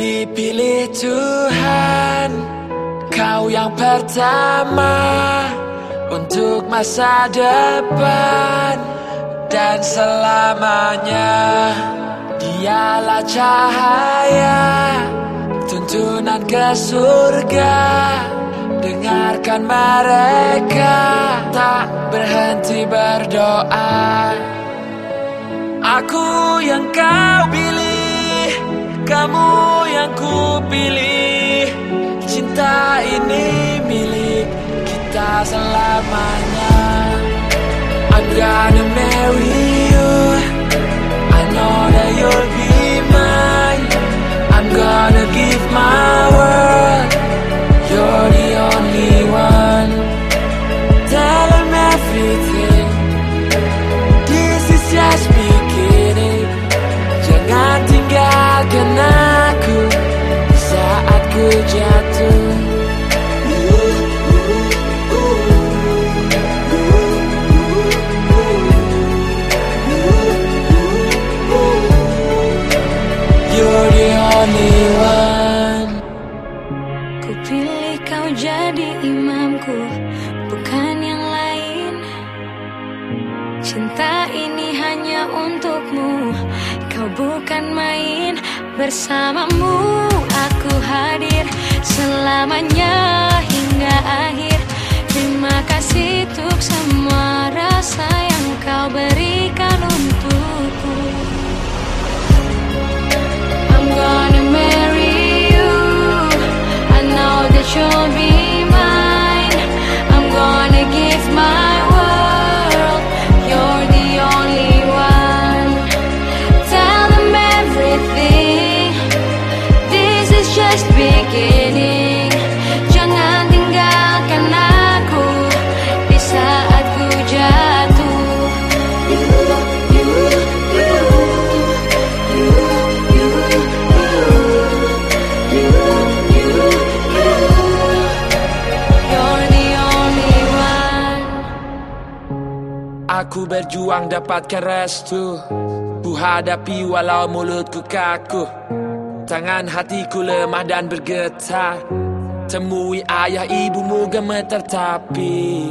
Dipilih Tuhan Kau yang pertama Untuk masa depan. Dan selamanya Dialah cahaya Tuntunan ke surga. Dengarkan mereka Tak berhenti berdoa. Aku yang kau pilih Kamu yang ku pilih. Cinta ini milik kita selamanya. I'm gonna marry jatuh. Ku pilih kau jadi imamku Bukan yang lain. Cinta ini hanya untukmu Kau bukan main Bersamamu aku. Aku berjuang dapatkan restu. Ku hadapi walau mulutku kaku Tangan hatiku lemah dan bergetar. Temui ayah ibumu gemeter tapi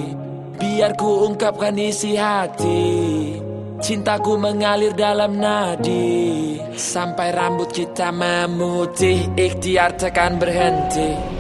Biar ku ungkapkan isi hati. Cintaku mengalir dalam nadi Sampai rambut kita memutih. Ikhtiar tekan berhenti